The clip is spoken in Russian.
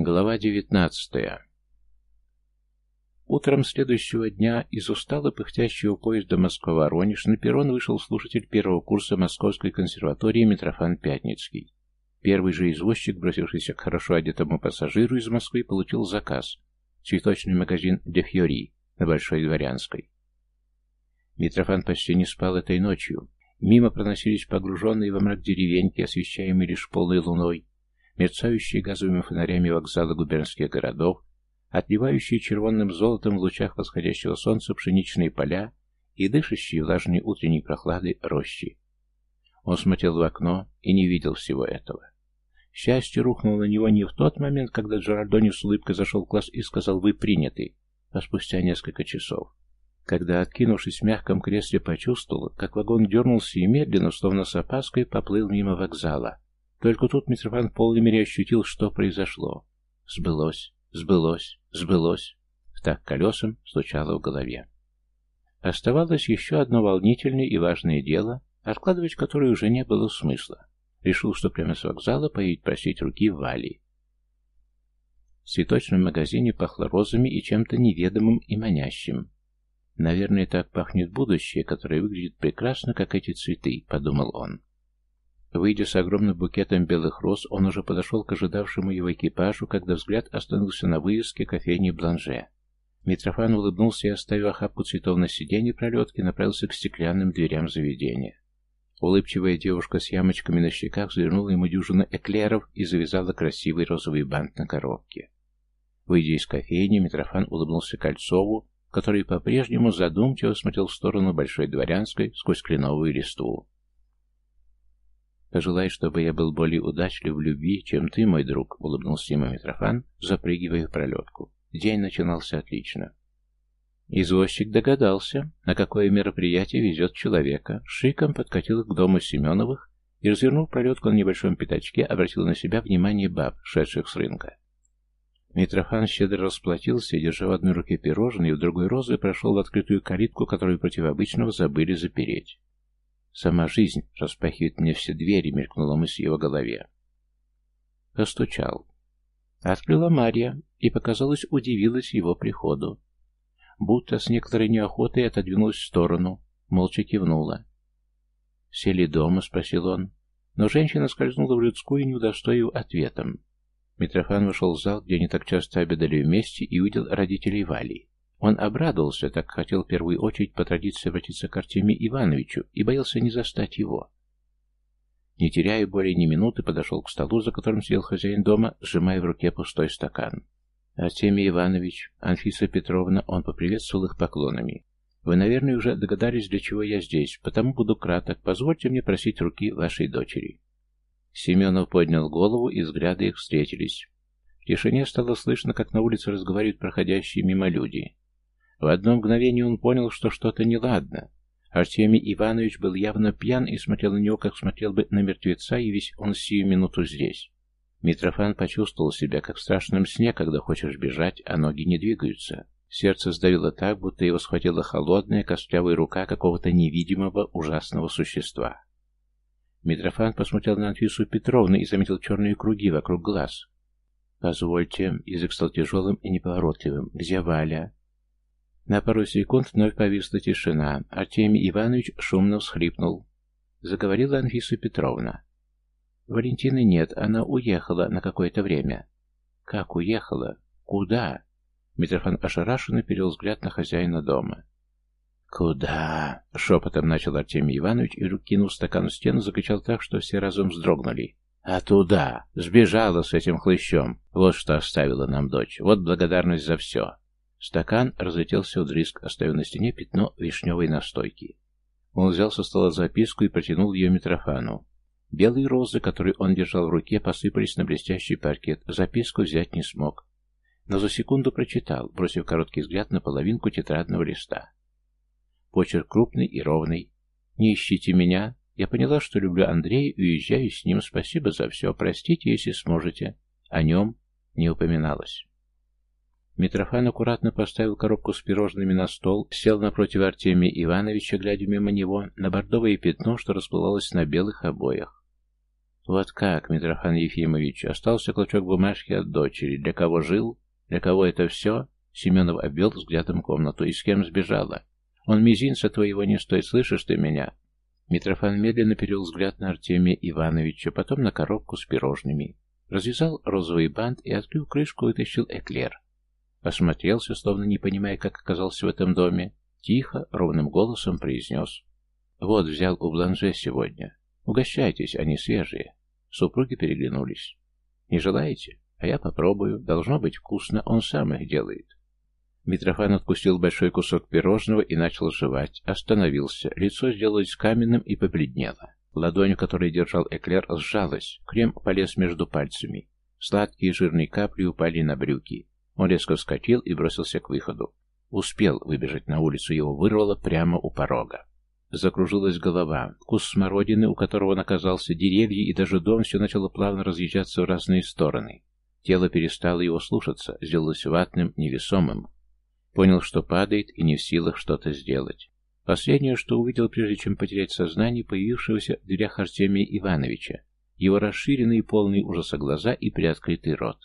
Глава девятнадцатая Утром следующего дня из устало пыхтящего поезда Москва-Воронеж на перрон вышел слушатель первого курса Московской консерватории Митрофан Пятницкий. Первый же извозчик, бросившийся к хорошо одетому пассажиру из Москвы, получил заказ. Цветочный магазин «Де Фьори» на Большой Дворянской. Митрофан почти не спал этой ночью. Мимо проносились погруженные во мрак деревеньки, освещаемые лишь полной луной, мерцающие газовыми фонарями вокзалы губернских городов, отливающие червонным золотом в лучах восходящего солнца пшеничные поля и дышащие влажной утренней прохладой рощи. Он смотрел в окно и не видел всего этого. Счастье рухнуло на него не в тот момент, когда Джеральдони с улыбкой зашел в класс и сказал «Вы приняты», а спустя несколько часов. Когда, откинувшись в мягком кресле, почувствовал, как вагон дернулся и медленно, словно с опаской, поплыл мимо вокзала. Только тут Митрофан в полной мере ощутил, что произошло. Сбылось. Сбылось, сбылось. Так колесом стучало в голове. Оставалось еще одно волнительное и важное дело, откладывать которое уже не было смысла. Решил, что прямо с вокзала поедет просить руки Вали. В цветочном магазине пахло розами и чем-то неведомым и манящим. «Наверное, так пахнет будущее, которое выглядит прекрасно, как эти цветы», — подумал он. Выйдя с огромным букетом белых роз, он уже подошел к ожидавшему его экипажу, когда взгляд остановился на вывеске кофейни Бланже. Митрофан улыбнулся и, оставив охапку цветов на сиденье пролетки, направился к стеклянным дверям заведения. Улыбчивая девушка с ямочками на щеках завернула ему дюжину эклеров и завязала красивый розовый бант на коробке. Выйдя из кофейни, Митрофан улыбнулся Кольцову, который по-прежнему задумчиво смотрел в сторону Большой Дворянской сквозь кленовую листву. «Пожелай, чтобы я был более удачлив в любви, чем ты, мой друг», — улыбнулся ему Митрофан, запрыгивая в пролетку. День начинался отлично. Извозчик догадался, на какое мероприятие везет человека, шиком подкатил к дому Семеновых и, развернув пролетку на небольшом пятачке, обратил на себя внимание баб, шедших с рынка. Митрофан щедро расплатился держа в одной руке пирожные, в другой розы, прошел в открытую калитку, которую против обычного забыли запереть. Сама жизнь распахивает мне все двери, мелькнула мысль в его голове. Постучал. Открыла Марья и, показалось, удивилась его приходу. Будто с некоторой неохотой отодвинулась в сторону, молча кивнула. «Сели дома?» — спросил он. Но женщина скользнула в людскую, не удостоив ответом. Митрофан вошел в зал, где они так часто обедали вместе, и увидел родителей Вали. Он обрадовался, так хотел в первую очередь по традиции обратиться к Артемию Ивановичу и боялся не застать его. Не теряя более ни минуты, подошел к столу, за которым сидел хозяин дома, сжимая в руке пустой стакан. «Артемий Иванович, Анфиса Петровна», он поприветствовал их поклонами. «Вы, наверное, уже догадались, для чего я здесь, потому буду краток. Позвольте мне просить руки вашей дочери». Семенов поднял голову, и взгляды их встретились. В тишине стало слышно, как на улице разговаривают проходящие мимо люди. В одно мгновение он понял, что что-то неладно. Артемий Иванович был явно пьян и смотрел на него, как смотрел бы на мертвеца, и весь он сию минуту здесь. Митрофан почувствовал себя, как в страшном сне, когда хочешь бежать, а ноги не двигаются. Сердце сдавило так, будто его схватила холодная, костлявая рука какого-то невидимого, ужасного существа. Митрофан посмотрел на Анфису Петровну и заметил черные круги вокруг глаз. «Позвольте», — язык стал тяжелым и неповоротливым. «Где Валя?» На пару секунд вновь повисла тишина. Артемий Иванович шумно всхлипнул. Заговорила Анфиса Петровна. «Валентины нет, она уехала на какое-то время». «Как уехала? Куда?» Митрофан ошарашенно перевел взгляд на хозяина дома. «Куда?» — шепотом начал Артемий Иванович и, кинув стакан в стену, закричал так, что все разом вздрогнули. «А туда! Сбежала с этим хлыщом! Вот что оставила нам дочь! Вот благодарность за все!» Стакан разлетелся вдрызг, оставив на стене пятно вишневой настойки. Он взял со стола записку и протянул ее Митрофану. Белые розы, которые он держал в руке, посыпались на блестящий паркет. Записку взять не смог. Но за секунду прочитал, бросив короткий взгляд на половинку тетрадного листа. Почерк крупный и ровный. «Не ищите меня. Я поняла, что люблю Андрея и уезжаю с ним. Спасибо за все. Простите, если сможете». О нем не упоминалось. Митрофан аккуратно поставил коробку с пирожными на стол, сел напротив Артемия Ивановича, глядя мимо него на бордовое пятно, что расплывалось на белых обоях. Вот как, Митрофан Ефимович, остался клочок бумажки от дочери. Для кого жил? Для кого это все? Семенов обвел взглядом комнату. И с кем сбежала? Он мизинца твоего не стоит, слышишь ты меня? Митрофан медленно перевел взгляд на Артемия Ивановича, потом на коробку с пирожными. Развязал розовый бант и, открыв крышку, вытащил эклер. Осмотрелся, словно не понимая, как оказался в этом доме. Тихо, ровным голосом произнес. «Вот, взял у Бланже сегодня. Угощайтесь, они свежие». Супруги переглянулись. «Не желаете? А я попробую. Должно быть вкусно, он сам их делает». Митрофан откусил большой кусок пирожного и начал жевать. Остановился. Лицо сделалось каменным и побледнело. Ладонь, которой держал эклер, сжалась. Крем полез между пальцами. Сладкие жирные капли упали на брюки. Он резко вскочил и бросился к выходу. Успел выбежать на улицу, его вырвало прямо у порога. Закружилась голова, вкус смородины, у которого он оказался, деревья и даже дом, все начало плавно разъезжаться в разные стороны. Тело перестало его слушаться, сделалось ватным, невесомым. Понял, что падает и не в силах что-то сделать. Последнее, что увидел, прежде чем потерять сознание, появившегося в дверях Артемия Ивановича, его расширенные полные ужаса глаза и приоткрытый рот.